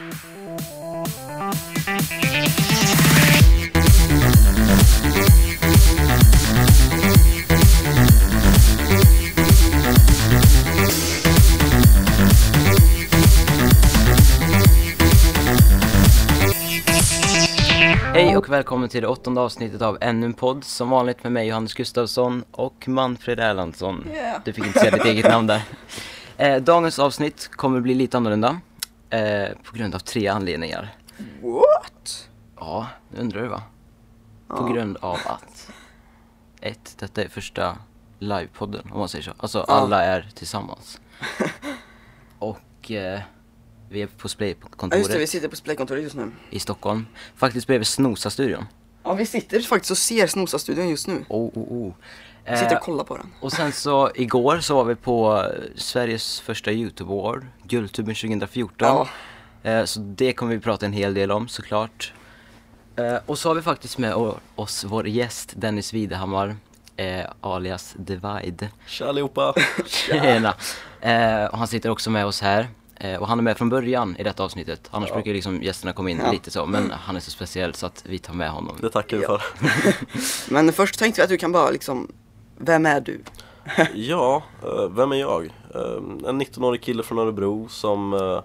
Hej och välkommen till det åttonde avsnittet av ännu en podd. Som vanligt med mig Johannes Gustafsson och Manfred Erlandsson. Yeah. Du fick inte säga ditt eget namn där. Eh, dagens avsnitt kommer bli lite annorlunda. Eh, på grund av tre anledningar. What? Ja, det undrar du va? På Ja. grund av att ett, detta är första livepodden om man säger så. Alltså Ja. alla är tillsammans. och eh, vi är på Ja just Splay-kontoret det, vi sitter på Splaykontoret just nu. i Stockholm. Faktiskt bredvid Snosa-studion. Ja vi sitter faktiskt och ser Snosa-studion just nu. Oh, oh, oh. Sitter Eh, och kollar på den. Och sen så igår så var vi på Sveriges första Youtube Award, Guldtuben 2014. Ja. Eh, Så det kommer vi prata en hel del om såklart. Eh, Och så har vi faktiskt med oss vår gäst Dennis Widehammar, eh, alias Divide. Tja allihopa! Tjena! Och han sitter också med oss här. Och han är med från början i detta avsnittet. Annars Ja. brukar liksom gästerna komma in Ja. lite så. Men han är så speciell så att vi tar med honom. Det tackar vi Ja. för. Men först tänkte vi att du kan bara liksom, vem är du? Ja, eh, vem är jag? Eh, En 19-årig kille från Örebro som eh,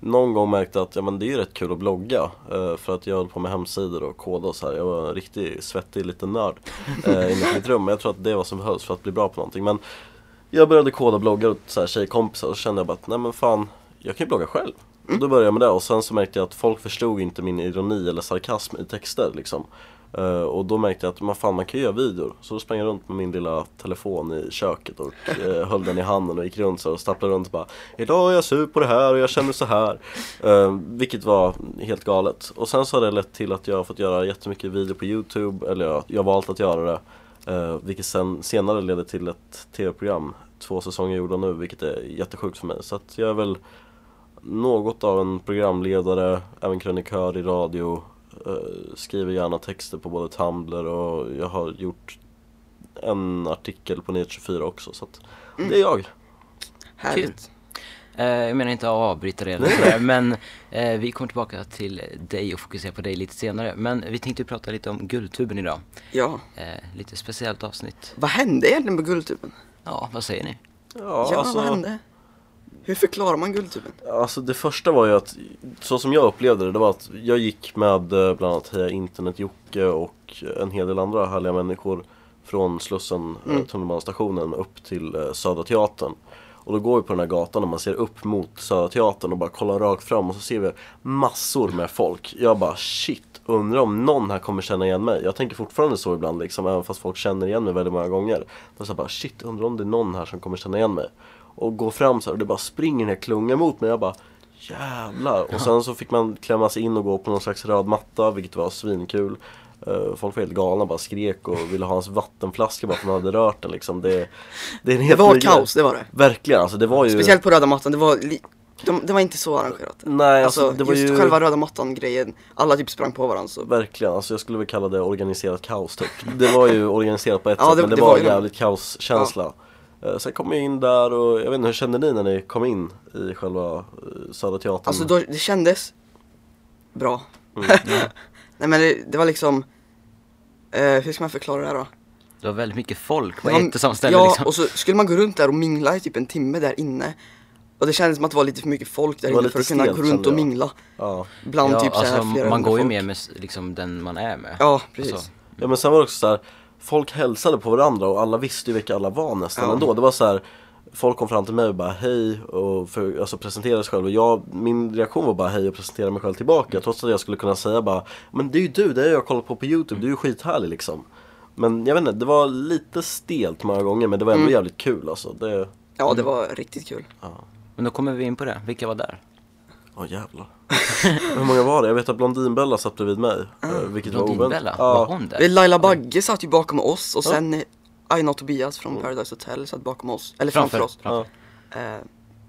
någon gång märkte att ja, men det är rätt kul att blogga för att jag höll på med hemsidor och koda och så här. Jag var en riktig svettig liten nörd inne i mitt rum. Men jag tror att det var som behövs för att bli bra på någonting. Men jag började koda bloggar åt så här tjejkompisar och så kände jag bara att nej men fan, jag kan ju blogga själv. Och då började jag med det och sen så märkte jag att folk förstod inte min ironi eller sarkasm i texter liksom. Uh, och då märkte jag att man, fan, man kan ju göra videor. Så då sprang jag runt med min lilla telefon i köket och uh, höll den i handen och gick runt så och stapplade runt och bara Idag är jag sur på det här och jag känner så här. Uh, vilket var helt galet. Och sen så har det lett till att jag har fått göra jättemycket video på Youtube, eller jag, jag har valt att göra det. Uh, vilket sen senare leder till ett tv-program, två säsonger gjorda nu, vilket är jättesjukt för mig. Så att jag är väl något av en programledare, även krönikör i radio, skriver gärna texter på både Tumblr och jag har gjort en artikel på Nyhet24 också så att det är jag. Härligt. Eh, jag menar inte att avbryta det eller sådär, men eh, vi kommer tillbaka till dig och fokusera på dig lite senare. Men vi tänkte prata lite om Guldtuben idag. Ja. Eh, lite speciellt avsnitt. Vad hände egentligen på Guldtuben? Ja, vad säger ni? Ja, Ja, alltså, vad hände? Hur förklarar man Guldtuben? alltså det första var ju att, så som jag upplevde det, det var att jag gick med eh, bland annat Heja Internet Jocke och en hel del andra härliga människor från Slussen, mm. tunnelbanestationen upp till eh, Södra Teatern. Och då går vi på den här gatan och man ser upp mot Södra Teatern och bara kollar rakt fram och så ser vi massor med folk. Jag bara shit, undrar om någon här kommer känna igen mig. Jag tänker fortfarande så ibland liksom, även fast folk känner igen mig väldigt många gånger. Men så bara shit, undrar om det är någon här som kommer känna igen mig. Och går fram så här och det bara springer den här klungan mot mig. Jag bara jävlar. Och sen så fick man klämma sig in och gå på någon slags röd matta, vilket var svinkul. Eh, Folk var helt galna, bara skrek och ville ha hans vattenflaska bara för att man hade rört den liksom. Det, det, är en Det var ny kaos, det var det. Verkligen, alltså det var ju Speciellt på röda mattan, det var, li- de, det var inte så arrangerat. Nej, alltså, Alltså, det var just ju själva röda mattan grejen, alla typ sprang på varandra så. Verkligen, alltså jag skulle väl kalla det organiserat kaos typ. Det var ju organiserat på ett Ja, sätt det- men det, det var var jävligt kaoskänsla. Eh, Sen kom jag in där och jag vet inte, hur kände ni när ni kom in i själva eh, Södra Teatern? Alltså då, det kändes bra. Mm. Nej men det, det var liksom, eh, hur ska man förklara det här då? Det var väldigt mycket folk på ett och samma ställe Ja, liksom. och så skulle man gå runt där och mingla i typ en timme där inne. Och det kändes som att det var lite för mycket folk där inne för att kunna stelt, gå runt och mingla. Ja. Bland ja, typ så här alltså, flera man går ju folk. med, med liksom den man är med. Ja, precis. Alltså, ja men sen var det också så här, folk hälsade på varandra och alla visste ju vilka alla var nästan Ja. ändå. Det var så här, folk kom fram till mig och bara hej och för, alltså, presenterade sig själv och jag, min reaktion var bara hej och presentera mig själv tillbaka trots att jag skulle kunna säga bara Men det är ju du, det har jag kollat på på youtube, du är ju skithärlig liksom Men jag vet inte, det var lite stelt många gånger men det var ändå Mm. jävligt kul alltså det, Ja, det var riktigt kul. men då kommer vi in på det. Vilka var där? Åh jävlar Hur många var det? Jag vet att Blondinbella satt bredvid mig eh, Vilket var oväntat Blondinbella? Var Ja, hon där? Vi- Laila Bagge satt ju bakom oss och Ja. sen eh, Aina och Tobias från Paradise Hotel satt bakom oss. Eller framför, Framför. oss. ja. Eh,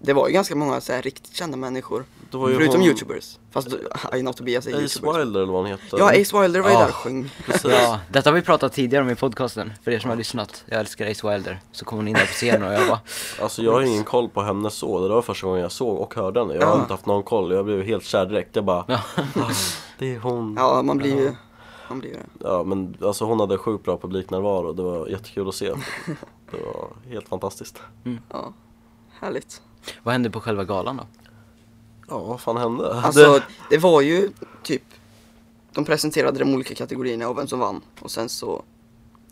det var ju ganska många så här, riktigt kända människor. Det var ju Förutom hon- youtubers. Fast Aina och Tobias är Ace youtubers. Wilder eller vad han heter. Ja, Ace Wilder var ju Ja. där och sjöng. Ja, detta har vi pratat tidigare om i podcasten, för er som har lyssnat. Jag älskar Ace Wilder. Så kom hon in där på scenen och jag bara, Alltså jag har ingen koll på henne så, det var första gången jag såg och hörde henne. Jag har Ja. inte haft någon koll, jag blev helt kär direkt. Jag bara, ja. ah, det är hon. Ja, man blir ju, man blir det. Ja men alltså hon hade sjukt bra publiknärvaro, det var jättekul att se. Det var helt fantastiskt. Ja, härligt. Vad hände på själva galan då? Ja, vad fan hände? Alltså, Det, det var ju typ, de presenterade de olika kategorierna och vem som vann. Och sen så,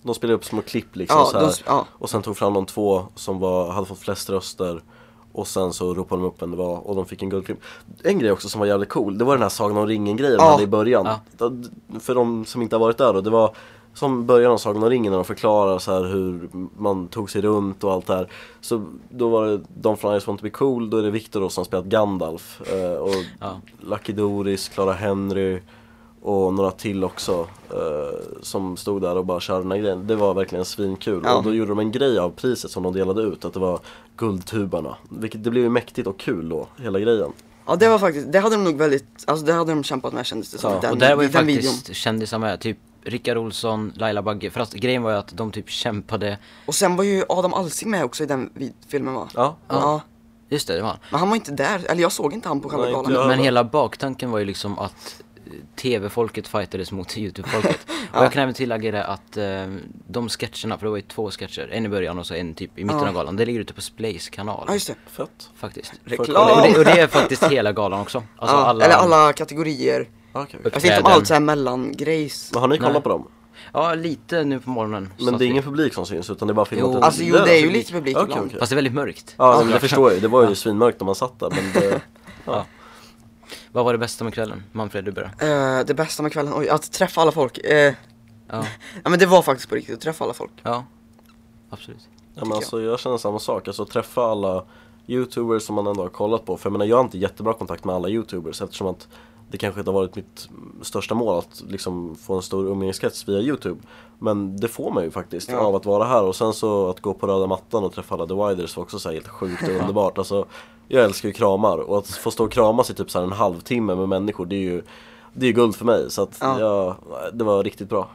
de spelade upp små klipp liksom ja, så här. de, ja, Och sen tog fram de två som var, hade fått flest röster Och sen så ropade de upp vem det var och de fick en guldklimp En grej också som var jävligt cool, det var den här Sagan om ringen grejen Ja. i början Ja. För de som inte har varit där då, det var som början av Sagan om ringen när de förklarar så här hur man tog sig runt och allt det här Så då var det de från I just want to be cool, då är det Victor då som spelat Gandalf eh, Och Ja. Lucky Doris, Clara Henry och några till också eh, som stod där och bara körde den här grejen. Det var verkligen svinkul Ja. och då gjorde de en grej av priset som de delade ut, att det var guldtubarna. Vilket det blev ju mäktigt och kul då, hela grejen. ja det var faktiskt, det hade de nog väldigt, alltså det hade de kämpat med kändes det som. Ja, den, och där var ju den faktiskt kändisar med, typ Rickard Olsson, Laila Bagge. För att grejen var ju att de typ kämpade, Och sen var ju Adam Alsing med också i den vid- filmen va? Ja, Ja. just det, det var han. Men han var inte där, eller jag såg inte han på själva Nej, galan. jag. Men hela baktanken var ju liksom att eh, TV-folket fightades mot YouTube-folket. Och jag kan även tillägga det att eh, de sketcherna, för det var ju två sketcher, en i början och så en typ i mitten Ja. av galan, det ligger ute på Splays kanal. Ja just det. fett. Faktiskt. Reklam! Och det, och det är faktiskt hela galan också. Alltså ja, alla, Eller alla kategorier. Okej. Jag tänkte om Uppträden. allt såhär mellangrejs. Men har ni kollat Nej. på dem? Ja, lite nu på morgonen. Men det är ingen publik som syns utan det är bara filmat Jo. Alltså, jo, det är ju lite publik Okej, ibland. okej. Fast det är väldigt mörkt. Ja, men det förstår jag ju. Det var ju svinmörkt när man satt där men det, Ja. Vad var det bästa med kvällen? Manfred, du börjar. Eh, det bästa med kvällen, oj, att träffa alla folk. Eh, Ja, ja men det var faktiskt på riktigt, att träffa alla folk. ja. Absolut. Ja men jag. alltså jag känner samma sak, alltså träffa alla youtubers som man ändå har kollat på För jag menar jag har inte jättebra kontakt med alla youtubers eftersom att det kanske inte har varit mitt största mål att liksom få en stor umgängeskrets via youtube Men det får man ju faktiskt Ja. av att vara här och sen så att gå på röda mattan och träffa alla The Widers var också så helt sjukt och underbart Alltså jag älskar ju kramar och att få stå och kramas i typ så en halvtimme med människor det är ju Det är guld för mig så att Ja. ja, det var riktigt bra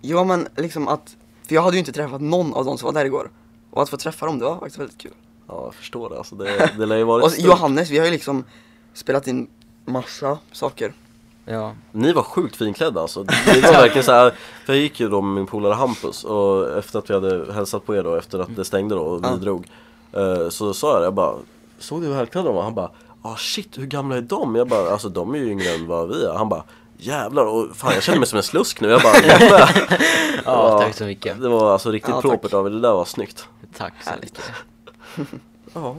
Ja men liksom att, för jag hade ju inte träffat någon av de som var där igår. Och att få träffa dem, det var faktiskt väldigt kul. Ja jag förstår det alltså, det, det lär ju varit Och. Johannes, vi har ju liksom spelat in massa saker. Ja. Ni var sjukt finklädda alltså. Det var verkligen så här, för jag gick ju då med min polare Hampus och efter att vi hade hälsat på er då, efter att det stängde då och vi Ja. drog eh, Så sa jag det, jag bara Såg du hur välklädda de var? Han bara ah shit, hur gamla är de? Jag bara, alltså de är ju yngre än vad vi är Han bara Jävlar, och fan jag känner mig som en slusk nu Jag bara, jävlar Ja, tack så mycket. Det var alltså riktigt Ja, propert av er, det där var snyggt Tack så mycket. Ja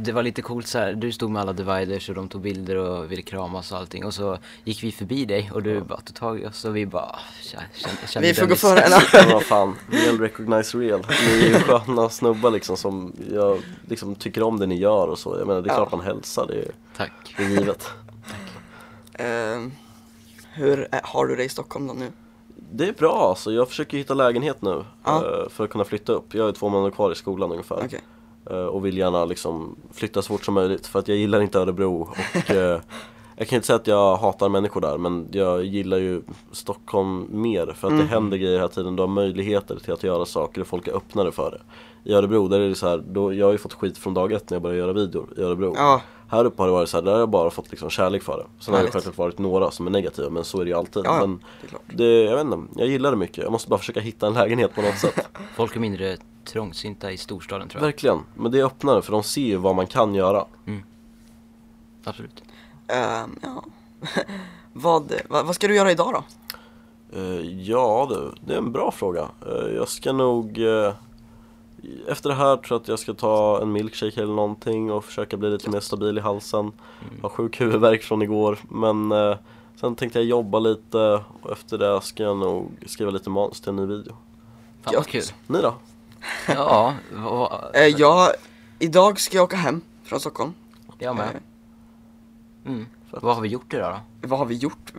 Det var lite coolt så här. du stod med alla dividers och de tog bilder och ville kramas och allting och så gick vi förbi dig och du bara tog tag i oss och vi bara "Ah, kände, kände Vi får gå Dennis." före en vad fan, real recognize real Ni är ju sköna snubbar liksom som jag liksom tycker om det ni gör och så Jag menar det är Ja. klart man hälsar, det är, Tack. det är givet Eh, hur är, har du det i Stockholm då nu? Det är bra alltså, jag försöker hitta lägenhet nu Ja. eh, för att kunna flytta upp. Jag är två månader kvar i skolan ungefär Okej. Eh, och vill gärna liksom flytta så fort som möjligt för att jag gillar inte Örebro och eh, jag kan inte säga att jag hatar människor där men jag gillar ju Stockholm mer för att Mm. det händer grejer hela tiden. Du har möjligheter till att göra saker och folk är öppnare för det. I Örebro där är det så här, då, jag har ju fått skit från dag ett när jag började göra videor i Örebro. Ja. Här uppe har det varit så här, där har jag bara fått liksom kärlek för det. Sen har det självklart varit några som är negativa men så är det ju alltid. Ja, men det det, jag vet inte, jag gillar det mycket. Jag måste bara försöka hitta en lägenhet på något sätt. Folk är mindre trångsynta i storstaden tror jag. Verkligen. Men det är öppnare för de ser ju vad man kan göra. Absolut. Ehm, ja. vad, vad, vad ska du göra idag då? Eh, ja du, det är en bra fråga. Eh, jag ska nog eh, efter det här tror jag att jag ska ta en milkshake eller någonting och försöka bli lite mer stabil i halsen. Har sjuk huvudvärk från igår men eh, sen tänkte jag jobba lite och efter det ska jag nog skriva lite manus till en ny video. Fan vad kul. Ni då? Ja, vad, Eh, jag, idag ska jag åka hem från Stockholm. jag med. Eh, Mm. Vad har vi gjort idag då? vad har vi gjort?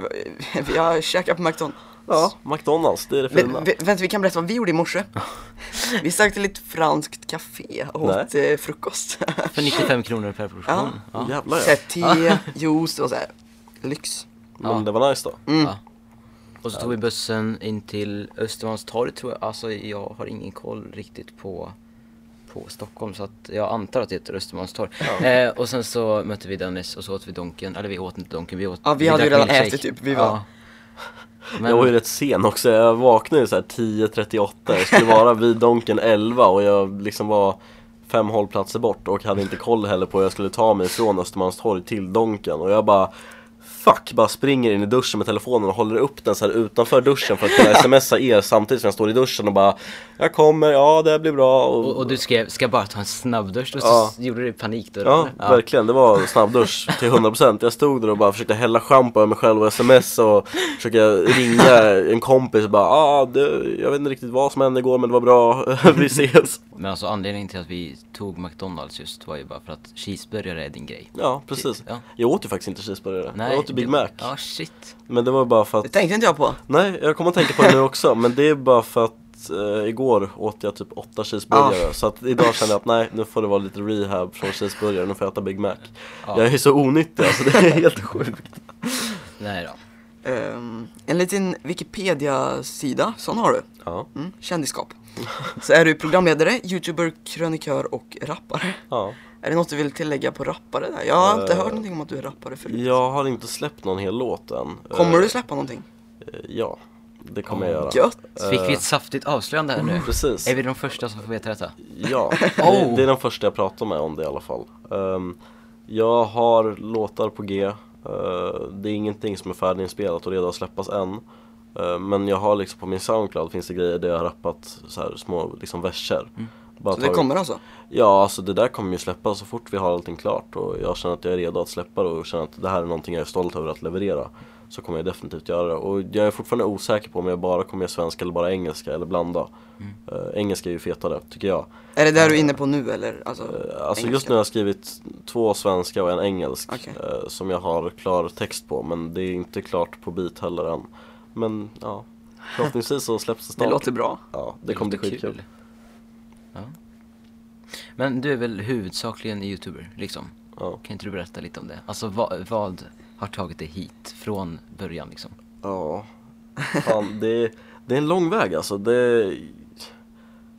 Vi har käkat på McDonalds. Ja, McDonalds, det är det fina. vä- vänta, vi kan berätta vad vi gjorde i morse. Vi stack till ett franskt café och åt eh, frukost. För 95 kronor per portion. Ja. Ja. Jävlar ja. te, juice, det var såhär lyx. Men Ja. det var nice då. Mm. Ja. Och så tog vi bussen in till Östermalmstorg tror jag. Alltså jag har ingen koll riktigt på, på Stockholm så att jag antar att det heter Östermalmstorg. Eh, och sen så mötte vi Dennis och så åt vi Donken. Eller vi åt inte Donken, vi åt Ja, vi hade ju redan ätit typ. Vi var- Ja. Men, Jag var ju rätt sen också, jag vaknade ju såhär 10.38 Jag skulle vara vid Donken 11 och jag liksom var fem hållplatser bort och hade inte koll heller på hur jag skulle ta mig från Östermalmstorg till Donken. Och jag bara Fuck, bara springer in i duschen med telefonen och håller upp den så här utanför duschen för att kunna smsa er samtidigt som jag står i duschen och bara Jag kommer, ja det blir bra och, och du skrev, ska bara ta en snabbdusch? Och så Ja. gjorde du panik då? Ja, eller? verkligen. Det var snabbdusch till 100%. Jag stod där och bara försökte hälla schampo över mig själv och sms och försöka ringa en kompis och bara ah, det, jag vet inte riktigt vad som hände igår men det var bra, vi ses. Men alltså anledningen till att vi tog McDonalds just var ju bara för att cheeseburgare är din grej. Ja, precis. Ja. Jag åt ju faktiskt inte cheeseburgare. jag åt Big det- Mac. Ja, shit. Men det var bara för Det att, tänkte inte jag på. nej jag kommer att tänka på det nu också, men det är bara för att eh, igår åt jag typ åtta cheeseburgare Så att idag känner jag att nej, nu får det vara lite rehab från cheeseburgare, nu får jag äta Big Mac Ja. Jag är så onyttig alltså, det är helt sjukt Nej då. Ehm, en liten Wikipedia-sida, sån har du. Ja, Mm, kändisskap. Så är du programledare, youtuber, krönikör och rappare. ja Är det något du vill tillägga på rappare där? Jag har inte Eh, hört någonting om att du är rappare förut. Jag har inte släppt någon hel låt än Kommer Eh, du släppa någonting? eh, Ja, det kommer jag göra Gött! Fick vi ett saftigt avslöjande här nu. Precis Är vi de första som får veta detta? Ja, Oh. det, det är den första jag pratar med om det i alla fall Ehm, Jag har låtar på G Eh, Det är ingenting som är färdiginspelat och redo att släppas än Eh, Men jag har liksom på min Soundcloud finns det grejer där jag har rappat så här små liksom verser Bara Så det kommer alltså? Ja, alltså det där kommer ju släppas så fort vi har allting klart och jag känner att jag är redo att släppa det och känner att det här är någonting jag är stolt över att leverera Så kommer jag definitivt göra det. Och jag är fortfarande osäker på om jag bara kommer göra svenska eller bara engelska eller blanda. Eh, Engelska är ju fetare, tycker jag. Är det där du är inne på nu eller? Alltså, Eh, Alltså just nu har jag skrivit två svenska och en engelsk eh, Som jag har klar text på men det är inte klart på bit heller än. Men ja, förhoppningsvis så släpps det snart. Det låter bra. Ja, det kommer bli skitkul Ja. Men du är väl huvudsakligen youtuber, liksom? Ja. Kan inte du berätta lite om det? Alltså vad, vad har tagit dig hit från början liksom? Ja, fan det, det är en lång väg alltså det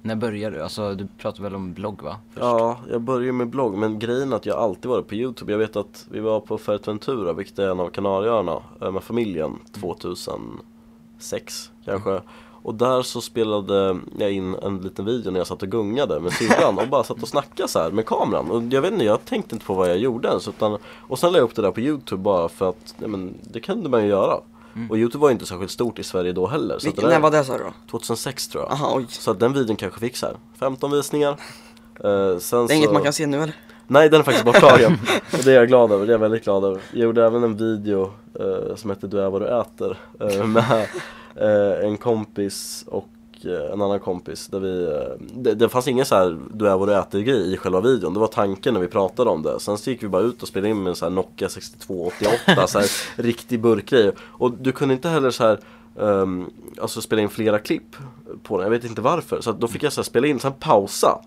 När började du? Alltså du pratade väl om blogg va? Först? Ja, jag började med blogg men grejen är att jag alltid varit på Youtube Jag vet att vi var på Fuerteventura, vilket är en av Kanarieöarna, eh, med familjen 2006 kanske Och där så spelade jag in en liten video när jag satt och gungade med syrran och bara satt och snackade så här med kameran Och jag vet inte, jag tänkte inte på vad jag gjorde ens utan Och sen la jag upp det där på Youtube bara för att, nej men det kunde man ju göra Och Youtube var ju inte särskilt stort i Sverige då heller så Vilken, där, när var det sa du då? 2006 tror jag Aha. Så att den videon kanske fick så här 15 visningar sen Det är inget så... man kan se nu eller? Nej den är faktiskt borttagen. Och det är jag glad över, det är jag väldigt glad över. Jag gjorde även en video eh, som heter Du är vad du äter eh, med eh, en kompis och eh, en annan kompis där vi, eh, det, det fanns ingen så här Du är vad du äter grej i själva videon, det var tanken när vi pratade om det. Sen så gick vi bara ut och spelade in med en så här Nokia 6288, så här riktig burkgrej. Och du kunde inte heller så här Um, alltså spela in flera klipp på den, jag vet inte varför. Så då fick jag så spela in, sen pausa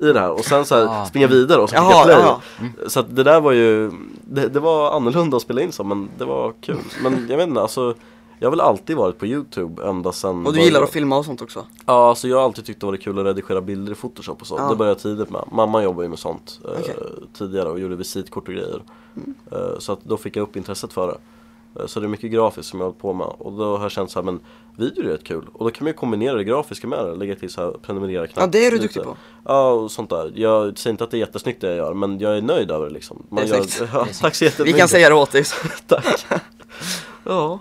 i det här och sen så här Ah. springa vidare och så jag play. jaha. Så att det där var ju, det, det var annorlunda att spela in så men det var kul. Men jag vet inte, alltså Jag har väl alltid varit på youtube ända sen Och du gillar att filma och sånt också? Ja, alltså jag har alltid tyckt det varit kul att redigera bilder i photoshop och så. Ja. Det började jag tidigt med. Mamma jobbar ju med sånt eh, Okej. tidigare och gjorde visitkort och grejer. Eh, så att då fick jag upp intresset för det. Så det är mycket grafiskt som jag har hållit på med och då har jag känt så här, men video är rätt kul och då kan man ju kombinera det grafiska med det, lägga till så här prenumerera-knapp Ja, det är du lite. duktig på. Ja, och sånt där. Jag säger inte att det är jättesnyggt det jag gör, men jag är nöjd över det liksom. Man är gör, ja, tack så Vi jättemycket. kan säga det åt dig. Tack. ja.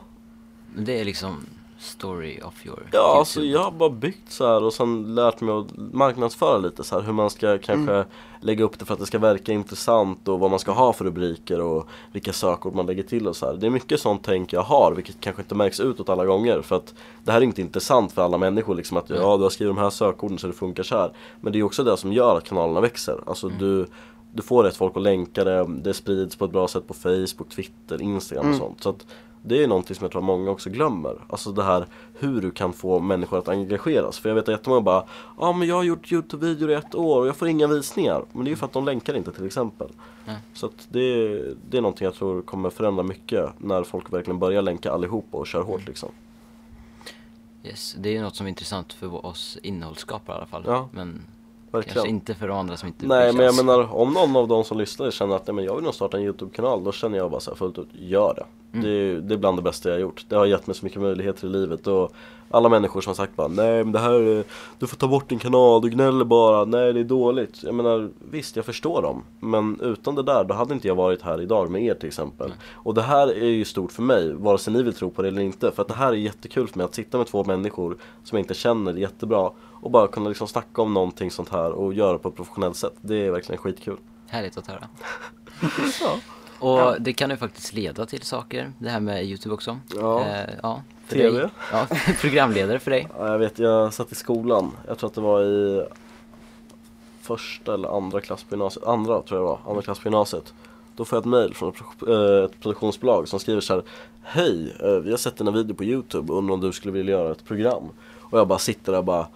Men det är liksom story of your Ja, alltså YouTube. jag har bara byggt så här och sen lärt mig att marknadsföra lite så här hur man ska kanske Mm. lägga upp det för att det ska verka intressant och vad man ska ha för rubriker och vilka sökord man lägger till och så här. Det är mycket sånt tänk jag har vilket kanske inte märks utåt alla gånger för att det här är inte intressant för alla människor liksom att ja du har skrivit de här sökorden så det funkar så här. Men det är också det som gör att kanalerna växer. Alltså du du får rätt folk att länka det, det sprids på ett bra sätt på Facebook, Twitter, Instagram och Mm. sånt. Så att det är någonting som jag tror att många också glömmer. Alltså det här hur du kan få människor att engageras. För jag vet att jättemånga bara Ja men jag har gjort Youtube-videor i ett år och jag får inga visningar. Men det är ju för att de länkar inte till exempel. Nej. Så att det, det är någonting jag tror kommer förändra mycket när folk verkligen börjar länka allihopa och kör hårt liksom. Yes, det är något som är intressant för oss innehållsskapare i alla fall. Ja, men Verkligen. kanske inte för de andra som inte Nej men jag menar om någon av de som lyssnar känner att nej, men jag vill nog starta en YouTube-kanal Då känner jag bara så här fullt ut, gör det. Mm. det. är- Det är bland det bästa jag har gjort. Det har gett mig så mycket möjligheter i livet och alla människor som har sagt bara nej men det här är, du får ta bort din kanal, du gnäller bara, nej det är dåligt. Jag menar visst jag förstår dem. Men utan det där då hade inte jag varit här idag med er till exempel. Och det här är ju stort för mig, vare sig ni vill tro på det eller inte. För att det här är jättekul för mig att sitta med två människor som jag inte känner jättebra och bara kunna liksom snacka om någonting sånt här och göra på ett professionellt sätt. Det är verkligen skitkul. Härligt att höra. Ja. Och Ja. det kan ju faktiskt leda till saker, det här med YouTube också. Ja. Eh, ja för TV. Dig. Ja, programledare för dig. Ja, jag vet, jag satt i skolan. Jag tror att det var i första eller andra klass på gymnasiet. Andra tror jag det var, andra klass på gymnasiet. Då får jag ett mail från ett, eh, produktionsbolag som skriver så här Hej, eh, vi har sett dina video på Youtube och undrar om du skulle vilja göra ett program. Och jag bara sitter där och bara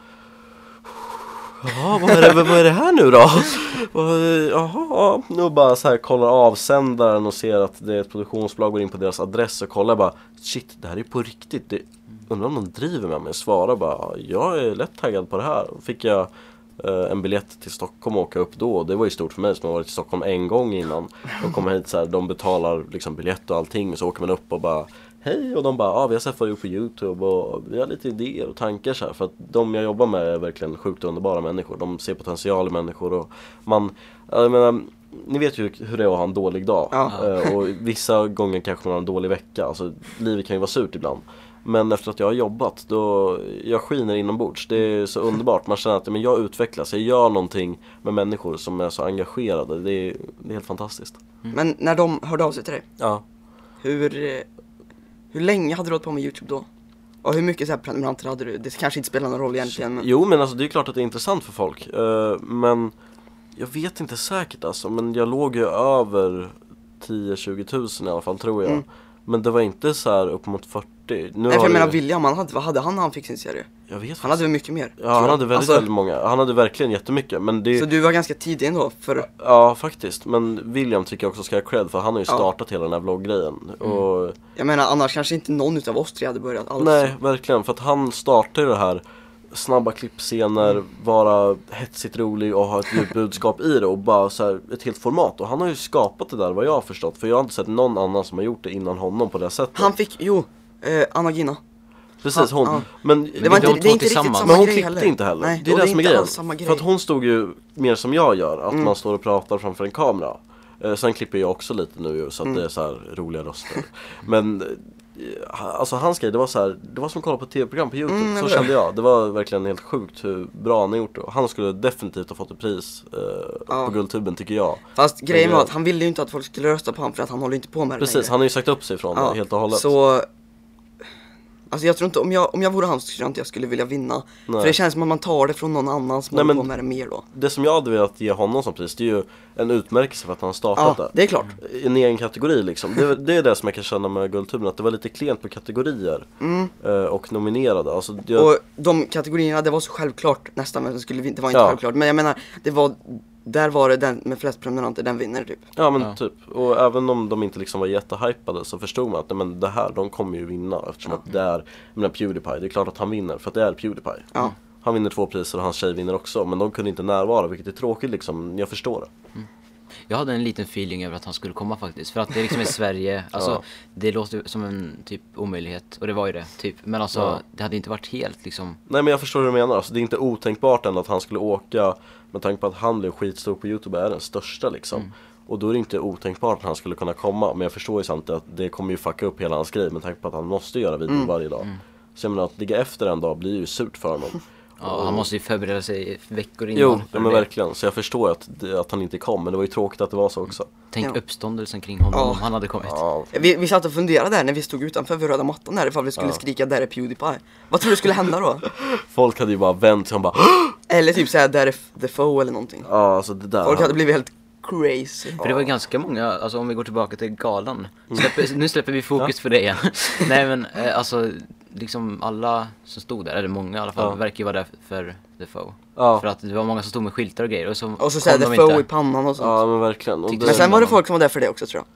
Jaha, vad är, det, vad är det här nu då? Jaha, nu bara så här kollar avsändaren och ser att det är ett produktionsbolag, går in på deras adress och kollar bara Shit, det här är på riktigt. Det, undrar om de driver med mig? Svarar bara, jag är lätt taggad på det här. Då fick jag eh, en biljett till Stockholm och åka upp då. Och Det var ju stort för mig som har varit i Stockholm en gång innan. Och kommer hit så här, de betalar liksom biljett och allting. Så åker man upp och bara Hej! Och de bara, ah, vi har sett du gjort på Youtube och vi har lite idéer och tankar så här. För att de jag jobbar med är verkligen sjukt underbara människor. De ser potential i människor och man, jag menar, ni vet ju hur det är att ha en dålig dag. Ja. Eh, Och vissa gånger kanske man har en dålig vecka. Alltså, livet kan ju vara surt ibland. Men efter att jag har jobbat, då, jag skiner inombords. Det är så underbart. Man känner att men jag utvecklas, jag gör någonting med människor som är så engagerade. Det är, det är helt fantastiskt. Men när de hörde av sig till dig, Ja. hur, eh, hur länge hade du hållit på med Youtube då? Och hur mycket så här prenumeranter hade du? Det kanske inte spelar någon roll egentligen men... Jo men alltså det är klart att det är intressant för folk. Eh, men jag vet inte säkert alltså. Men jag låg ju över 10-20 tusen i alla fall tror jag. Mm. Men det var inte så här upp mot 40. Nu Nej för jag menar William, han hade, vad hade han när han fick sin serie? jag vet Han hade väl mycket mer? Ja han hade väldigt, Alltså, väldigt många. Han hade verkligen jättemycket. Men det, Så du var ganska tidig ändå för, Ja faktiskt. Men William tycker jag också ska ha cred för han har ju Ja. startat hela den här vlogggrejen. Mm. Och jag menar annars kanske inte någon utav oss tre hade börjat alls. Nej, verkligen. För att han startade det här snabba klippscener, Mm. vara hetsigt rolig och ha ett djupt budskap i det och bara så här, ett helt format. Och han har ju skapat det där vad jag har förstått. För jag har inte sett någon annan som har gjort det innan honom på det sättet. Han fick, jo, eh, Anna Gina. Precis, hon. Ja. Men, Det var de inte, det två är inte riktigt tillsammans. samma men hon klippte heller. inte heller. Nej, det är och det som är grejen. För att hon stod ju mer som jag gör, att Mm. man står och pratar framför en kamera. Eh, sen klipper jag också lite nu så att Mm. det är så här roliga röster. Men alltså hans grej, det var så här, det var som att kolla på ett tv-program på Youtube. Mm, så eller kände jag. Det var verkligen helt sjukt hur bra han har gjort det. Han skulle definitivt ha fått ett pris eh, Ja. på Guldtuben tycker jag. Fast grejen var eh, att han ville ju inte att folk skulle rösta på honom för att han håller inte på med det Precis, längre. han har ju sagt upp sig från det helt och hållet. Så Alltså jag tror inte, om jag, om jag vore han så tror jag inte jag skulle vilja vinna. Nej. För det känns som att man tar det från någon annan som håller på med det mer då. Det som jag hade velat ge honom som pris, det är ju en utmärkelse för att han startat Ja, det. det är klart. i en egen kategori liksom. Det, det är det som jag kan känna med Guldtuben, att det var lite klent på kategorier Mm. eh, och nominerade. Alltså, jag, Och de kategorierna, det var så självklart nästan vem som skulle vinna. Det var inte Ja. självklart. Men jag menar, det var, där var det den med flest prenumeranter, den vinner typ. ja men Ja. typ, och även om de inte liksom var jättehypade så förstod man att nej, men det här, de kommer ju vinna eftersom att det är, jag menar Pewdiepie, det är klart att han vinner för att det är Pewdiepie. Ja. Han vinner två priser och hans tjej vinner också, men de kunde inte närvara vilket är tråkigt liksom, jag förstår det. Jag hade en liten feeling över att han skulle komma faktiskt. För att det liksom är Sverige, alltså Ja. det låter ju som en typ omöjlighet. Och det var ju det, typ. Men alltså Ja. det hade inte varit helt liksom Nej men jag förstår hur du menar, alltså, det är inte otänkbart ändå att han skulle åka med tanke på att han blev skitstor på youtube och är den största liksom. Mm. Och då är det inte otänkbart att han skulle kunna komma. Men jag förstår ju samtidigt att det kommer ju fucka upp hela hans grej med tanke på att han måste göra video Mm. varje dag. Så jag menar att ligga efter en dag blir ju surt för honom Ja, han måste ju förbereda sig veckor innan. Jo, för ja, men verkligen, så jag förstår att, att han inte kom men det var ju tråkigt att det var så också Tänk Ja. uppståndelsen kring honom Ja. om han hade kommit. Ja, Vi, vi satt och funderade där när vi stod utanför för röda mattan där ifall vi skulle Ja. skrika där är Pewdiepie. Vad tror du skulle hända då? folk hade ju bara vänt sig och bara Eller typ såhär där är The Foe eller någonting. Ja alltså det där Folk hade blivit helt crazy. För det var ganska många, alltså om vi går tillbaka till galan. Släpper, nu släpper vi fokus på det igen. Nej men eh, alltså, liksom alla som stod där, eller många i alla fall, Ja. verkar ju vara där för Defoe. Ja. För att det var många som stod med skyltar och grejer och så Och så såhär Defoe inte. i pannan och sånt. Ja men verkligen. Och Tyckte Men det- sen var det folk som var där för det också tror jag.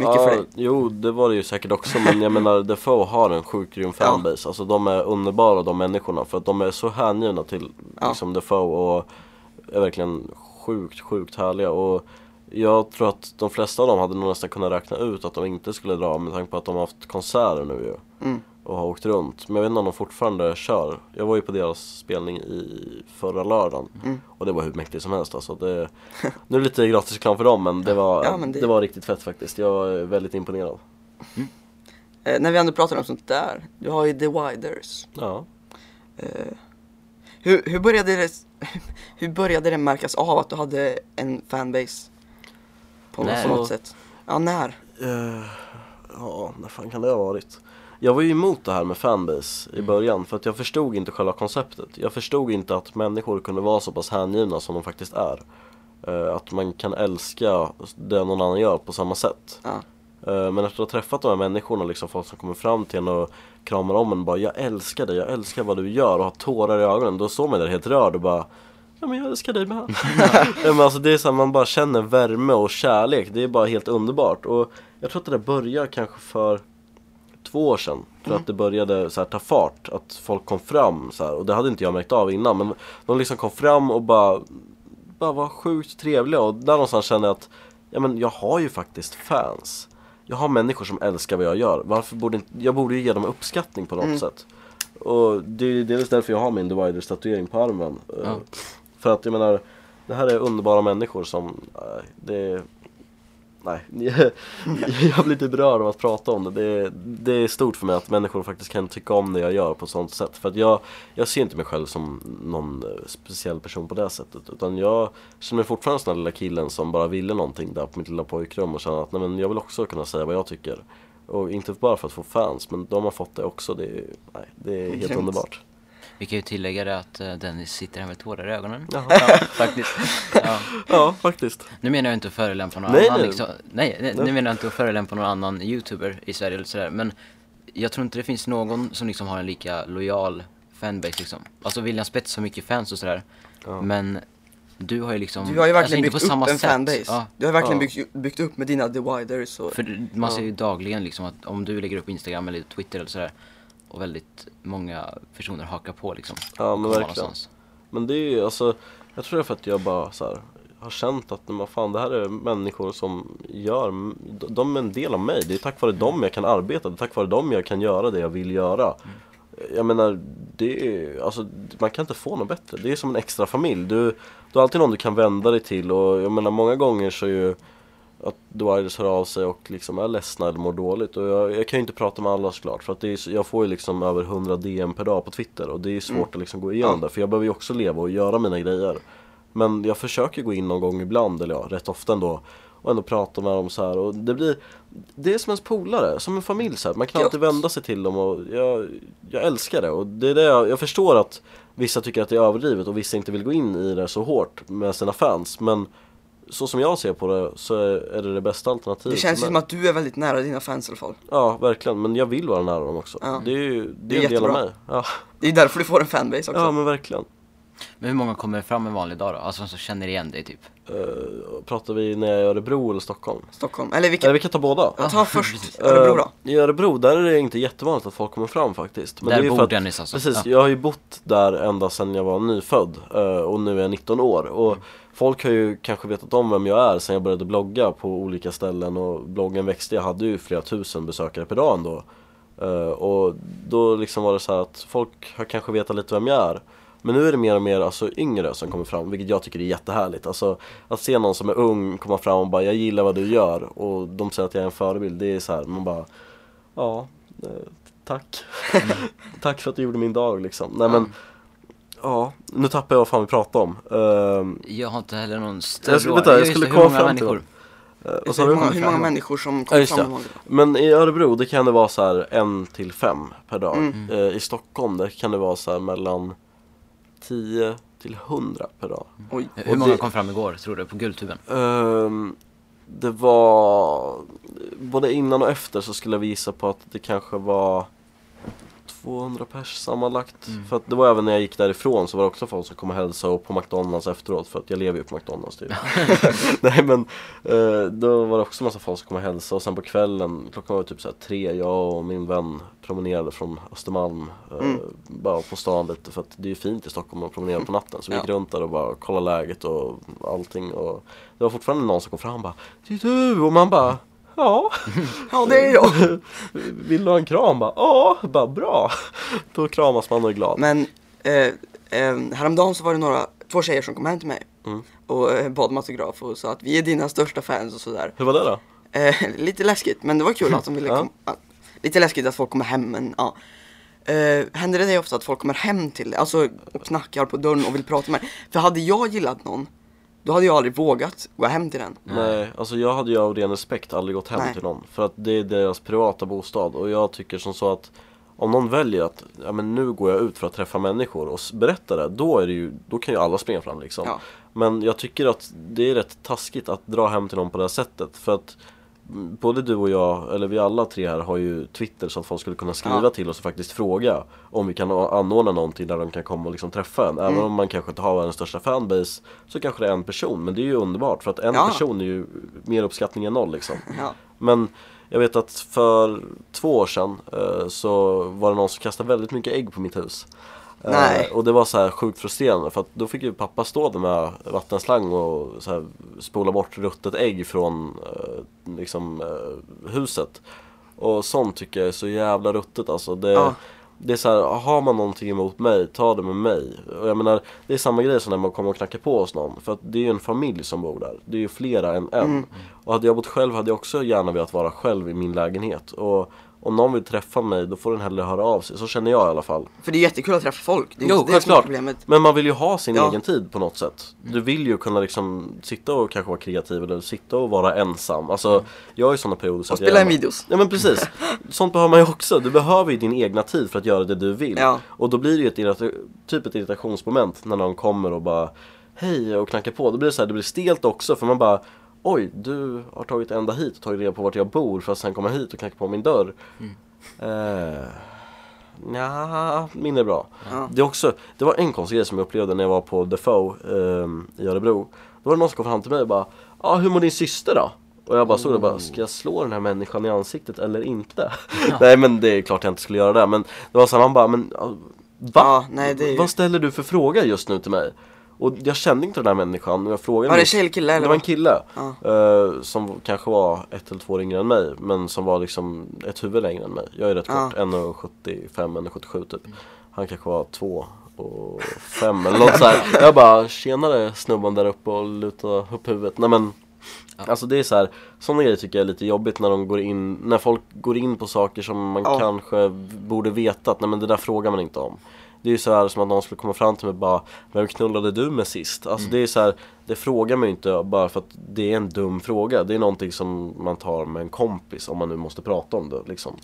Mycket ja, för det. Jo, det var det ju säkert också men jag menar Defoe har en sjukt grym fanbase. Alltså de är underbara de människorna för att de är så hängivna till Ja. liksom Defoe och är verkligen sjukt, sjukt härliga. Och jag tror att de flesta av dem hade nog nästan kunnat räkna ut att de inte skulle dra med tanke på att de har haft konserter nu ju. Mm. Och har åkt runt. Men jag vet inte om de fortfarande kör. Jag var ju på deras spelning i förra lördagen. Mm. Och det var hur mäktigt som helst alltså. Det, nu är det lite gratis reklam för dem men det var, Ja, men det- det... var riktigt fett faktiskt. Jag är väldigt imponerad. Eh, när vi ändå pratar om sånt där. Du har ju The Widers. Ja. Eh, hur, hur, började det, hur började det märkas av att du hade en fanbase? På, på något sätt. Ja, när? Eh, ja, när fan kan det ha varit? Jag var ju emot det här med fanbase i början för att jag förstod inte själva konceptet. Jag förstod inte att människor kunde vara så pass hängivna som de faktiskt är. Eh, att man kan älska det någon annan gör på samma sätt. Ja. Eh, Men efter att ha träffat de här människorna, liksom folk som kommer fram till en och kramar om en och bara Jag älskar dig, jag älskar vad du gör och har tårar i ögonen. Då står man där helt rörd och bara Ja men jag älskar dig med. men alltså det är så här, man bara känner värme och kärlek. Det är bara helt underbart. Och jag tror att det där började kanske för två år sedan. För att det började så här, ta fart. Att folk kom fram så här, och det hade inte jag märkt av innan. Men de liksom kom fram och bara, bara var sjukt trevliga. Och där någonstans kände jag att ja, men jag har ju faktiskt fans. Jag har människor som älskar vad jag gör. Varför borde inte, jag borde ju ge dem uppskattning på något sätt. Och det är dels därför jag har min Divider statuering på armen. Eh, Ja. För att jag menar, det här är underbara människor som, nej, det Nej, jag blir lite berörd av att prata om det. det. Det är stort för mig att människor faktiskt kan tycka om det jag gör på sånt sätt. För att jag, jag ser inte mig själv som någon eh, speciell person på det sättet. Utan jag känner mig fortfarande som den lilla killen som bara ville någonting där på mitt lilla pojkrum och känner att nej, men jag vill också kunna säga vad jag tycker. Och inte bara för att få fans, men de har fått det också. Det är, nej, det är helt Grymt. underbart. Vi kan ju tillägga det att eh, Dennis sitter här med tårar i ögonen. Jaha. Ja, faktiskt. Ja. Ja, faktiskt. Nu menar jag inte att förolämpa någon Nej, annan nej. liksom. nej, nej, nu menar jag inte att förolämpa någon annan youtuber i Sverige eller sådär men jag tror inte det finns någon som liksom har en lika lojal fanbase liksom. Alltså William Spets har mycket fans och sådär Ja. men du har ju liksom Du har ju alltså, verkligen inte byggt på upp samma en sätt. fanbase. Ja, Du har verkligen Ja. byggt, byggt upp med dina The Widers och... för man ser ju dagligen liksom att om du lägger upp Instagram eller Twitter eller sådär och väldigt många personer hakar på liksom. Ja, men verkligen. någonstans. Men det är ju alltså, jag tror det är för att jag bara så här, har känt att men fan, det här är människor som gör, de är en del av mig. Det är tack vare dem jag kan arbeta, det är tack vare dem jag kan göra det jag vill göra. Jag menar, det är, alltså, man kan inte få något bättre. Det är som en extra familj. Du, du har alltid någon du kan vända dig till och jag menar många gånger så är ju att Dwiders hör av sig och liksom är ledsna eller mår dåligt. Och jag, jag kan ju inte prata med alla såklart för att det är, jag får ju liksom över 100 DM per dag på Twitter och det är svårt att liksom gå igenom det för jag behöver ju också leva och göra mina grejer. Men jag försöker gå in någon gång ibland, eller ja, rätt ofta ändå och ändå prata med dem så här och det blir Det är som ens polare, som en familj så här. Man kan alltid vända sig till dem och jag, jag älskar det och det är det jag, jag förstår att Vissa tycker att det är överdrivet och vissa inte vill gå in i det så hårt med sina fans men så som jag ser på det så är det det bästa alternativet Det känns ju som att du är väldigt nära dina fans i alla fall. Ja, verkligen. Men jag vill vara nära dem också. Ja. Det är ju det är är en del av mig. Ja. Det är därför du får en fanbase också. ja, men verkligen. Men hur många kommer fram en vanlig dag då? Alltså som känner igen dig typ? Uh, pratar vi när jag är i Örebro eller Stockholm? Stockholm. Eller vilka... Eller vi kan ta båda. Jag tar först Örebro då. Eh, I Örebro, där är det inte jättevanligt att folk kommer fram faktiskt. Där det är bor för att- Dennis alltså. Precis, Ja. jag har ju bott där ända sedan jag var nyfödd eh, och nu är jag 19 år. Och Mm folk har ju kanske vetat om vem jag är sen jag började blogga på olika ställen och bloggen växte. Jag hade ju flera tusen besökare per dag ändå. Uh, och då liksom var det så här att folk har kanske vetat lite vem jag är. Men nu är det mer och mer alltså, yngre som kommer fram, vilket jag tycker är jättehärligt. Alltså, att se någon som är ung komma fram och bara 'Jag gillar vad du gör' och de säger att jag är en förebild, det är så här, man bara Ja, eh, tack. tack för att du gjorde min dag liksom. Nej men, ja, nu tappar jag vad fan vi pratade om. Ehm, Jag har inte heller någon större Jag skulle- vänta, jag Just skulle det, komma fram till människor? eh, sa Hur många, hur många människor som Ja, kommer just fram det. Men i Örebro det kan det vara så här en till fem per dag. Mm. Eh, I Stockholm där kan det vara så här mellan 10 till 100 per dag. Oj. Hur Och många det- kom fram igår tror du på Guldtuben? Ehm, det var, både innan och efter så skulle jag visa på att det kanske var 200 pers sammanlagt. Mm. För att det var även när jag gick därifrån så var det också folk som kom och hälsade och på McDonalds efteråt för att jag lever ju på McDonalds typ. Nej men eh, då var det också massa folk som kom och hälsade och sen på kvällen, klockan var typ så tre, jag och min vän promenerade från Östermalm eh, Mm. bara på stan lite för att det är ju fint i Stockholm att promenera på natten. Så vi gick Ja. runt där och bara kollade läget och allting och det var fortfarande någon som kom fram och bara Det är du! Och man bara Ja, Ja, det är jag. vill du ha en kram? Bara, ja, bara bra. Då kramas man och är glad. Men eh, eh, häromdagen så var det några, två tjejer som kom hem till mig Mm. och eh, bad om autograf och sa att vi är dina största fans och sådär. Hur var det då? Eh, lite läskigt, men det var kul att de ville Ja. komma. Lite läskigt att folk kommer hem, men ja. Eh, händer det dig ofta att folk kommer hem till dig, alltså och knackar på dörren och vill prata med dig? För hade jag gillat någon, då hade jag aldrig vågat gå hem till den. Nej, alltså jag hade ju av ren respekt aldrig gått hem Nej. till någon. För att det är deras privata bostad och jag tycker som så att om någon väljer att, ja men nu går jag ut för att träffa människor och s- berätta det, då är det ju, då kan ju alla springa fram liksom. Ja. Men jag tycker att det är rätt taskigt att dra hem till någon på det här sättet för att Både du och jag, eller vi alla tre här har ju Twitter så att folk skulle kunna skriva Ja. till oss och faktiskt fråga Om vi kan anordna någonting där de kan komma och liksom träffa en Även Mm. om man kanske inte har världens största fanbase Så kanske det är en person, men det är ju underbart för att en Ja. person är ju mer uppskattning än noll liksom Ja. Men jag vet att för två år sedan eh, så var det någon som kastade väldigt mycket ägg på mitt hus. Eh, Nej. och det var så här sjukt frustrerande för att då fick ju pappa stå där med vattenslang och så här spola bort ruttet ägg från eh, liksom, eh, huset. Och sånt tycker jag är så jävla ruttet alltså. Det, Ja. det är så här, har man någonting emot mig, ta det med mig. Och jag menar, det är samma grej som när man kommer och knackar på hos någon. För att det är ju en familj som bor där. Det är ju flera än en. Mm. Och hade jag bott själv hade jag också gärna velat vara själv i min lägenhet. Och om någon vill träffa mig, då får den hellre höra av sig. Så känner jag i alla fall. För det är jättekul att träffa folk, det är Jo, det självklart. problemet. Men man vill ju ha sin Ja. egen tid på något sätt. Du vill ju kunna liksom sitta och kanske vara kreativ eller sitta och vara ensam. Alltså, jag har ju sådana perioder så Och spela in videos. Ja men precis. Sånt behöver man ju också. Du behöver ju din egna tid för att göra det du vill. Ja. Och då blir det ju ett, typ ett irritationsmoment när någon kommer och bara Hej och knackar på. Då blir det så här, det blir stelt också för man bara Oj, du har tagit ända hit och tagit reda på vart jag bor för att sen komma hit och knacka på min dörr. Eh, Nja, mindre bra. Ja. Det, är också, det var en konstig grej som jag upplevde när jag var på Defoe ehm, i Örebro. Då var det någon som kom fram till mig och bara Ja, hur mår din syster då? Och jag bara stod där och bara, ska jag slå den här människan i ansiktet eller inte? nej men det är klart jag inte skulle göra det men det var så här, man bara, men ja, va? Ja, nej, ju- Vad ställer du för fråga just nu till mig? Och jag kände inte den här människan jag frågade Var det just- tjej eller kille eller Det var en kille Ja. eh, som kanske var ett eller två år yngre än mig men som var liksom ett huvud längre än mig. Jag är rätt Ja. kort, 1,75, 1,77 typ. Han kanske var två och fem eller något så här. Jag bara tjenare snubben där uppe och luta upp huvudet. Nej men Alltså det är så här, sådana grejer tycker jag är lite jobbigt när de går in, när folk går in på saker som man Ja. kanske borde veta att nej men det där frågar man inte om. Det är ju så här som att någon skulle komma fram till mig och bara Vem knullade du med sist? Alltså det är så här, det frågar man ju inte bara för att det är en dum fråga. Det är någonting som man tar med en kompis om man nu måste prata om det liksom.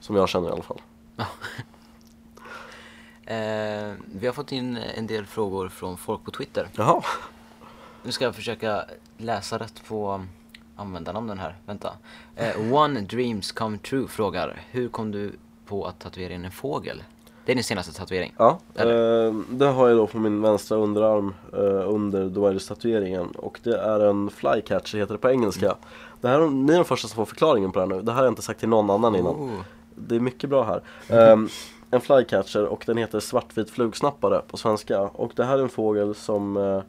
Som jag känner i alla fall. Eh, vi har fått in en del frågor från folk på Twitter. Jaha. Nu ska jag försöka läsa rätt på användarnamnen här. Vänta. Eh, One Dreams Come True frågar, hur kom du på att tatuera in en fågel? Det är din senaste tatuering. Ja, eh, det har jag då på min vänstra underarm eh, under Dwyer-statueringen och det är en flycatcher heter det på engelska. Det här, ni är de första som får förklaringen på det här nu, det här har jag inte sagt till någon annan innan. Oh. Det är mycket bra här. Ehm, en flycatcher och den heter svartvit flugsnappare på svenska. Och det här är en fågel som eh,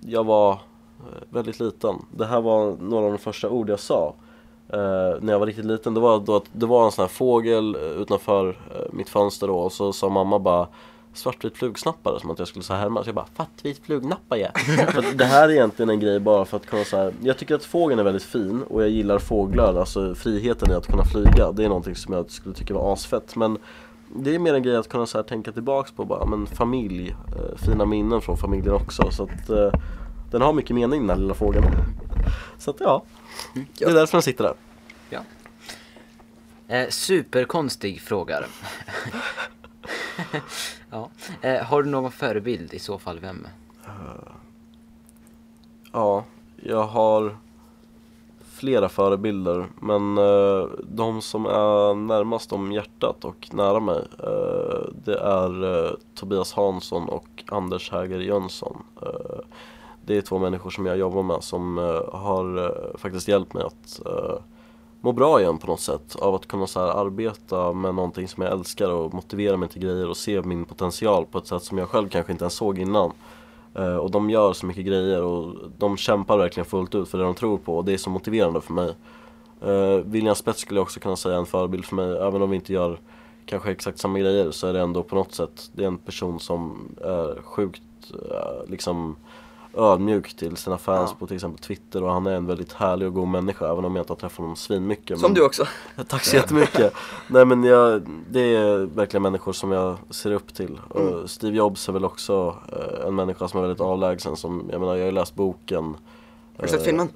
jag var eh, väldigt liten. Det här var några av de första ord jag sa eh, när jag var riktigt liten. Det var, då det var en sån här fågel eh, utanför eh, mitt fönster då och så sa mamma bara svartvit flugsnappare som att jag skulle så här härma. Så jag bara fattvit flugnappa ja. För att det här är egentligen en grej bara för att kunna så här, Jag tycker att fågeln är väldigt fin och jag gillar fåglar, alltså friheten i att kunna flyga. Det är någonting som jag skulle tycka var asfett. Men det är mer en grej att kunna så här tänka tillbaks på bara, men familj, eh, fina minnen från familjen också. Så att den har mycket mening den här lilla fågeln. Så att ja, det är därför den sitter där. Ja. Eh, superkonstig frågar. Ja. Eh, har du någon förebild? I så fall vem? Ja, jag har flera förebilder men eh, de som är närmast om hjärtat och nära mig eh, det är eh, Tobias Hansson och Anders Häger Jönsson. Det är två människor som jag jobbar med som eh, har eh, faktiskt hjälpt mig att eh, må bra igen på något sätt av att kunna så här, arbeta med någonting som jag älskar och motivera mig till grejer och se min potential på ett sätt som jag själv kanske inte ens såg innan. Eh, och de gör så mycket grejer och de kämpar verkligen fullt ut för det de tror på och det är så motiverande för mig. Uh, William Spets skulle jag också kunna säga är en förebild för mig, även om vi inte gör kanske exakt samma grejer så är det ändå på något sätt, det är en person som är sjukt eh, liksom ödmjuk till sina fans Ja. på till exempel Twitter och han är en väldigt härlig och god människa även om jag inte har träffat honom svinmycket. Som men- du också. Tack så jättemycket. Nej men jag, det är verkligen människor som jag ser upp till. Mm. Steve Jobs är väl också eh, en människa som är väldigt avlägsen. Som, jag menar jag har ju läst boken. Har du sett Eh, filmen?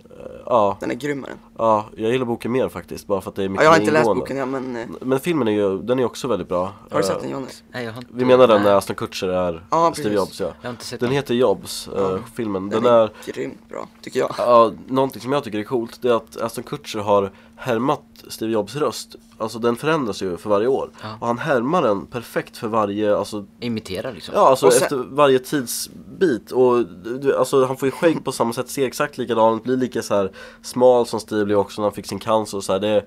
Ja, Den är grymmare. ja, jag gillar boken mer faktiskt. Bara för att det är Ja, mycket jag har inte läst ingående. boken ja, men eh, Men filmen är ju, den är också väldigt bra. har du sett Eh, den Johannes? Nej, jag har inte... Vi menar den när Aston Kutcher är Ja, Steve. Jobs ja. Jag har inte sett Den den. heter Jobs, eh, Ja. filmen. Den, Den är är grymt bra, tycker jag. Ja, någonting som jag tycker är coolt det är att Aston Kutcher har härmat Steve Jobs röst. Alltså den förändras ju för varje år. Ja. Och han härmar den perfekt för varje, alltså, Imitera liksom. ja, alltså sen- efter varje tidsbit. Och du, alltså, han får ju skägg på samma sätt, ser exakt likadant, blir lika så här smal som Steve blev också när han fick sin cancer och så här. Det,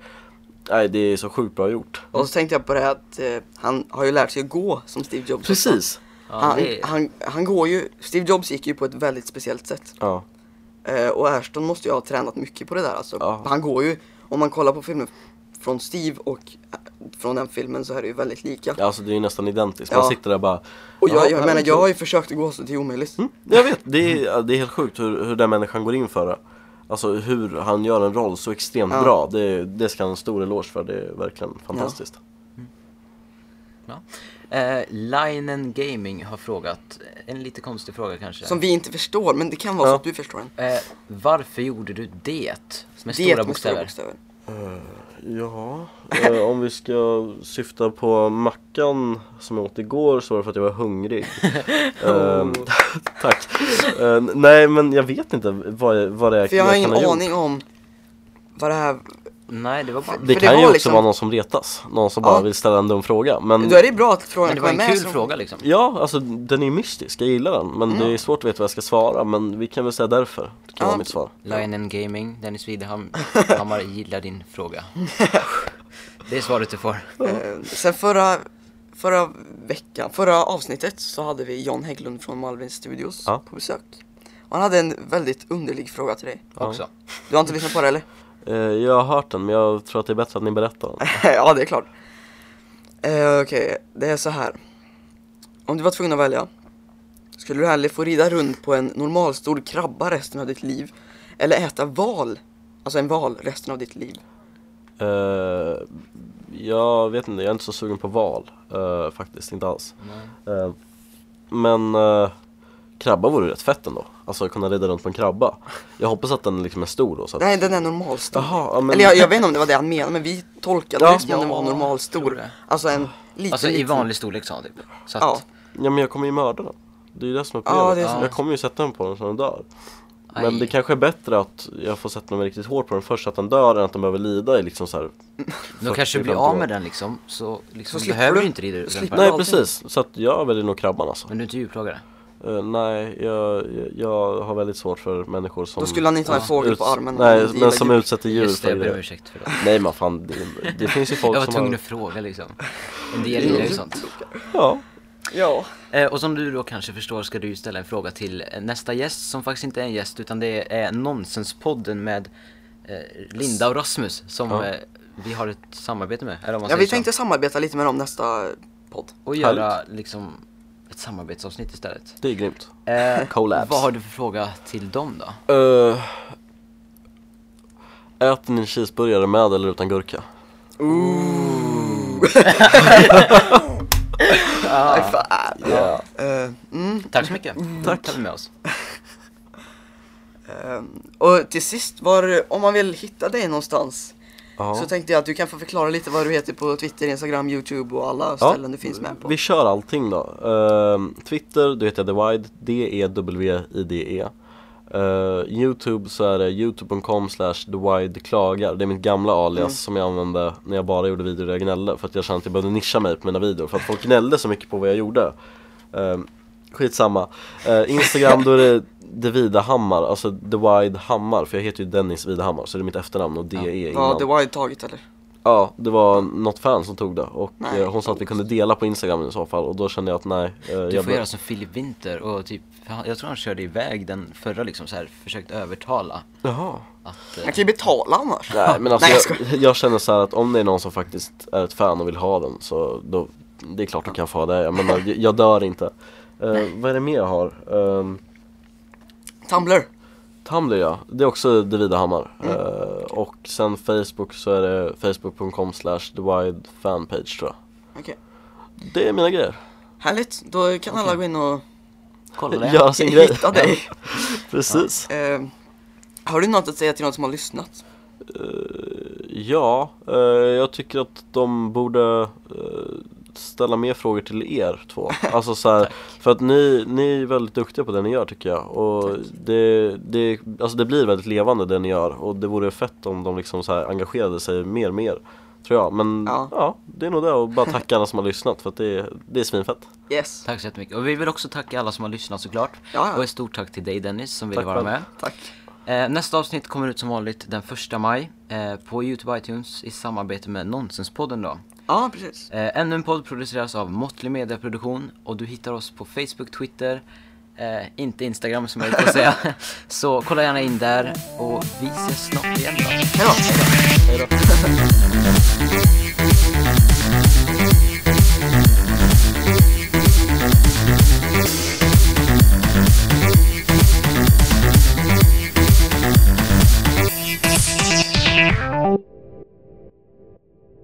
nej, det är så sjukt bra gjort. Och så tänkte jag på det här att eh, han har ju lärt sig att gå som Steve Jobs. Precis. Ja, han, det... han, han går ju, Steve Jobs gick ju på ett väldigt speciellt sätt. Ja. Eh, och Ashton måste ju ha tränat mycket på det där alltså. Ja. Han går ju, om man kollar på filmen från Steve och eh, från den filmen så är det ju väldigt lika. Alltså det är ju nästan identiskt. Man Ja. sitter där bara Och "Ja, jag, det jag menar, jag kul." har ju försökt att gå så till omöjligt. Mm, jag vet, det är, det är helt sjukt hur, hur den människan går in för det. Alltså hur han gör en roll så extremt Ja. bra, det, det ska han ha en stor eloge för, det är verkligen fantastiskt. Ja. Eh, Linen Gaming har frågat, en lite konstig fråga kanske. Som vi inte förstår, men det kan vara så Ja. att du förstår den. Eh, varför gjorde du det? Med Det stora med bokstäver. bokstäver. Ja, eh, om vi ska syfta på mackan som jag åt igår så var det för att jag var hungrig. Eh, tack. Eh, nej men jag vet inte vad, vad det är För jag har ingen aning om vad det här... Nej, det var bara... För Det det kan ju var också liksom- vara någon som retas, någon som Ja. bara vill ställa en dum fråga. Men Då är det bra att frågan Men det var en kommer kul så- fråga liksom. Ja, alltså den är ju mystisk, jag gillar den. Men Mm. det är svårt att veta vad jag ska svara, men vi kan väl säga därför. Det kan Ja. vara mitt svar. Linen Gaming, Dennis Widerhammar gillar din fråga. Det är svaret du får. Eh, sen förra, förra veckan, förra avsnittet så hade vi John Hägglund från Malvins Studios Ja. på besök. Och han hade en väldigt underlig fråga till dig. Också. Du har inte lyssnat på det eller? Eh, jag har hört den, men jag tror att det är bättre att ni berättar den. ja, det är klart. Eh, Okej, det är så här. Om du var tvungen att välja. Skulle du hellre få rida runt på en normalstor krabba resten av ditt liv? Eller äta val? Alltså en val resten av ditt liv? Eh, jag vet inte, jag är inte så sugen på val. eh, faktiskt, inte alls. Eh, men uh, krabba vore rätt fett ändå. Alltså kunna rida runt på en krabba. Jag hoppas att den liksom är stor då. Så att... Nej, den är normalstor. Jaha, ja, men... Eller jag, jag vet inte om det var det han menade, men vi tolkade Ja. det som om den var Ja, normalstor. Alltså en liten, Alltså i vanlig storlek sa han typ. Så att, Ja. Ja men jag kommer ju mörda den. Det är ju det som är Ja, problemet. det är. Jag kommer ju sätta den på den så den dör. Men aj. det kanske är bättre att jag får sätta mig riktigt hårt på den först så att den dör än att den behöver lida i liksom så här Då kanske du 40-50 blir av år. med den liksom, så, liksom Så behöver du- inte rida den. Nej precis, så att jag väljer nog krabban alltså. Men du är inte djurplågare? Eh, nej, jag, jag, har väldigt svårt för människor som Då skulle han inte ha en fågel på armen. Nej, men som djur. utsätter djur Just det, för jag ber om ursäkt för det. Nej men fan, det, det finns ju folk Jag var som tvungen har... att fråga liksom. En del gillar ju sånt. Ja. Ja. Eh, och som du då kanske förstår ska du ställa en fråga till eh, nästa gäst som faktiskt inte är en gäst utan det är Nonsenspodden med eh, Linda och Rasmus som Ja. eh, vi har ett samarbete med. Eller om man Ja, vi så. tänkte samarbeta lite med dem nästa podd. Och göra liksom ett samarbetsavsnitt istället. Det är grymt. Eh, Collabs. vad har du för fråga till dem då? Uh, äter ni en cheeseburgare med eller utan gurka? Nej, fan. Ja. Eh, mm. Tack så mycket. Tack. tar vi med oss. Ehm, och till sist, var, om man vill hitta dig någonstans, Ja. Så tänkte jag att du kan få förklara lite vad du heter på Twitter, Instagram, Youtube och alla ställen du finns med på. Vi kör allting då. Ehm, Twitter, då heter jag TheWide, D-E-W-I-D-E. Uh, Youtube så är det youtube.com slash thewideklagar. Det är mitt gamla alias Mm. som jag använde när jag bara gjorde videor där jag gnällde för att jag kände att jag behövde nischa mig på mina videor för att folk gnällde så mycket på vad jag gjorde. Um, skitsamma. Uh, Instagram då är det The Vidahammar, alltså The Wide Hammar för jag heter ju Dennis Vidahammar så det är mitt efternamn och det är Ja, innan. det var ju taget eller? Ja, det var något fan som tog det och Nej. eh, hon sa att vi kunde dela på Instagram i så fall och då kände jag att nej. eh, Du får bör- göra som Filip Winter och typ, han- jag tror han körde iväg den förra liksom så här, försökt övertala Jaha. att eh, Man kan ju betala annars. Nej men alltså Nej, jag jag, jag, känner så här att om det är någon som faktiskt är ett fan och vill ha den så då, det är klart du kan få det. Jag menar, jag, jag dör inte. Eh, vad är det mer jag har? Um, Tumblr. Tumblr ja, det är också The Vidahammar. Mm. Eh, och sen Facebook så är det facebook.com slash fanpage tror jag. Okej. Det är mina grejer. Härligt, då kan alla gå in och kolla det. Göra sin grej. hitta dig. Precis. Eh, har du något att säga till någon som har lyssnat? Ja, eh, jag tycker att de borde ställa mer frågor till er två. Alltså så här, för att ni, ni är väldigt duktiga på det ni gör tycker jag. Och det, det, alltså det blir väldigt levande det ni gör och det vore fett om de liksom så här engagerade sig mer och mer. Tror jag, men Ja. ja. det är nog det och bara tacka alla som har lyssnat för att det, är- det är svinfett. Yes. Tack så jättemycket. Och vi vill också tacka alla som har lyssnat såklart. Ja. Och ett stort tack till dig Dennis som ville vara med. Tack. Eh, nästa avsnitt kommer ut som vanligt den första maj eh, på Youtube och iTunes i samarbete med Nonsenspodden då. Ja, precis. Eh, ännu en podd produceras av Måttlig Mediaproduktion och du hittar oss på Facebook, Twitter, eh, inte Instagram som jag höll på att säga. Så kolla gärna in där och vi ses snart igen då. Hej då. Hej då.